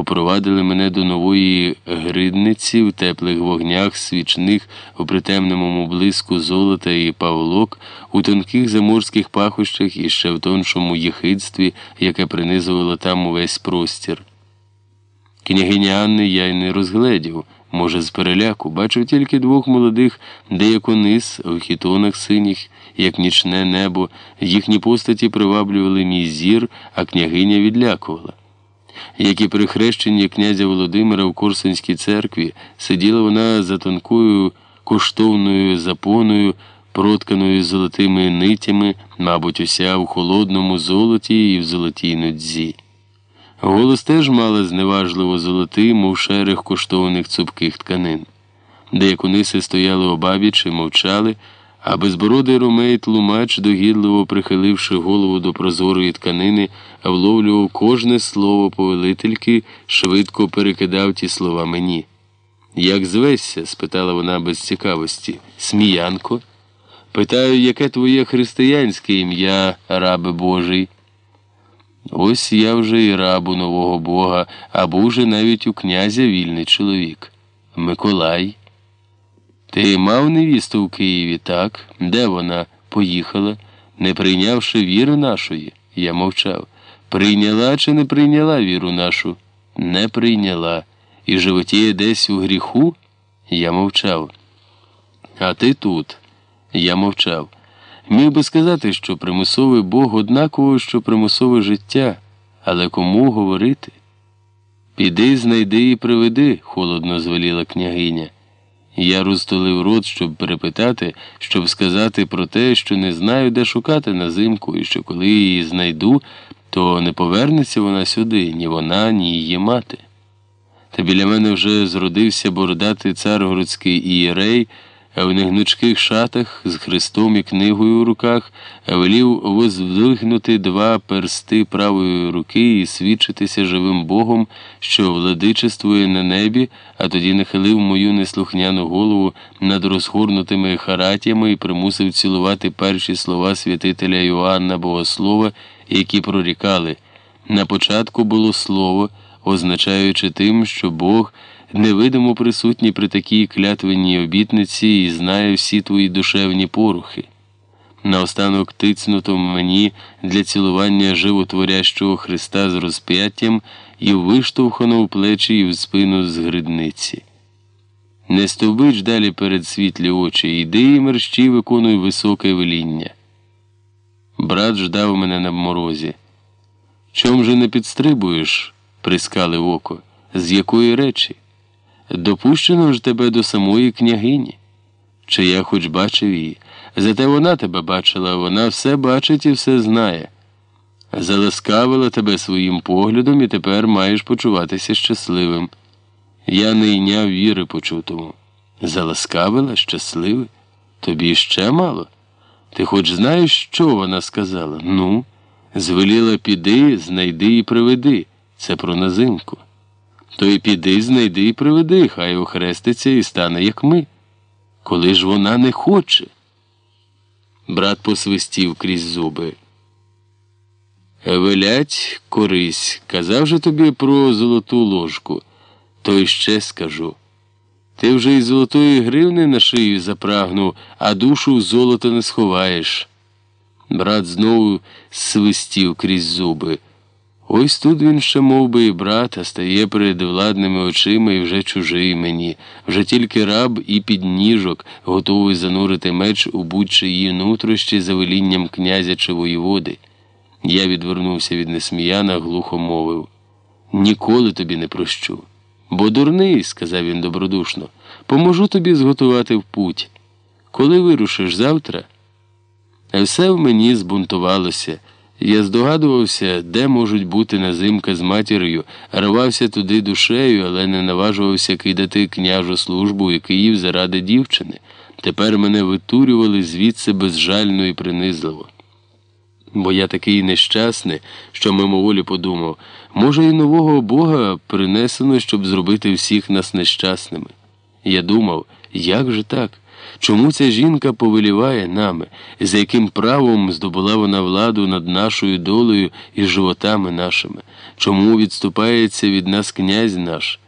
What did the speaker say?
попровадили мене до нової гридниці в теплих вогнях свічних, у притемному блиску золота і павлок, у тонких заморських пахощах і ще в тоншому єхидстві, яке принизувало там увесь простір. Княгиня Анни я й не розгледів, може, з переляку, бачив тільки двох молодих деяконис в хітонах синіх, як нічне небо, їхні постаті приваблювали мій зір, а княгиня відлякувала. Як і при хрещенні князя Володимира в Корсунській церкві, сиділа вона за тонкою коштовною запоною, протканою золотими нитями, мабуть, уся в холодному золоті і в золотій нудзі. Голос теж мала зневажливо золотий, мов шерех коштовних цупких тканин. Деякониси стояли обабіч і мовчали, а безбородий ромей тлумач, догідливо прихиливши голову до прозорої тканини, вловлював кожне слово повелительки, швидко перекидав ті слова мені. Як звешся? спитала вона без цікавості. Сміянко? Питаю, яке твоє християнське ім'я, рабе Божий? Ось я вже і рабу нового Бога, а був вже навіть у князя вільний чоловік. Миколай. Ти мав невісту в Києві, так? Де вона поїхала, не прийнявши віри нашої? Я мовчав. Прийняла чи не прийняла віру нашу? Не прийняла. І животіє десь у гріху? Я мовчав. А ти тут? Я мовчав. Міг би сказати, що примусовий Бог однаково, що примусове життя, але кому говорити? Піди, знайди і приведи, холодно звеліла княгиня. Я розтулив рот, щоб перепитати, щоб сказати про те, що не знаю, де шукати назимку, і що коли її знайду, то не повернеться вона сюди, ні вона, ні її мати. Та біля мене вже зродився бородатий царгородський ієрей, в негнучких шатах з хрестом і книгою у руках, велів воздвигнути два персти правої руки і свідчитися живим Богом, що владичествує на небі, а тоді нахилив мою неслухняну голову над розгорнутими харатями і примусив цілувати перші слова святителя Йоанна Богослова, які прорікали. На початку було слово, означаючи тим, що Бог невидимо присутній при такій клятвенній обітниці і знає всі твої душевні порухи. Наостанок тицнуто мені для цілування животворящого Христа з розп'яттям і виштовхано в плечі і в спину з гридниці. Не стовбич далі перед світлі очі, йди і мерщі виконуй високе веління. Брат ждав мене на морозі. Чом же не підстрибуєш? прискалив око. З якої речі? Допущено ж тебе до самої княгині. Чи я хоч бачив її? Зате вона тебе бачила, вона все бачить і все знає. Заласкавила тебе своїм поглядом і тепер маєш почуватися щасливим. Я не йняв віри почутому. Заласкавила щасливий? Тобі ще мало? Ти хоч знаєш, що вона сказала? Ну, звеліла піди, знайди і приведи. Це про назимку. То й піди, знайди і приведи, хай охреститься і стане, як ми. Коли ж вона не хоче. Брат посвистів крізь зуби. Велять, корись, казав же тобі про золоту ложку, то ще скажу. Ти вже й золотої гривни на шию запрагнув, а душу в золото не сховаєш. Брат знову свистів крізь зуби. Ось тут він ще мов би, і брат, а стає перед владними очима і вже чужий мені, вже тільки раб і підніжок, готовий занурити меч у будь-чиї нутрощі за велінням князя чи воєводи. Я відвернувся від несміяна, глухо мовив Ніколи тобі не прощу. Бо дурний, сказав він добродушно, поможу тобі зготувати в путь. Коли вирушиш завтра, все в мені збунтувалося. Я здогадувався, де можуть бути назимка з матір'ю, рвався туди душею, але не наважувався кидати княжу службу і Київ заради дівчини. Тепер мене витурювали звідси безжально і принизливо. Бо я такий нещасний, що мимоволі подумав, може, і нового Бога принесено, щоб зробити всіх нас нещасними. Я думав, як же так? Чому ця жінка повеліває нами, з яким правом здобула вона владу над нашою долею і животами нашими? Чому відступається від нас князь наш?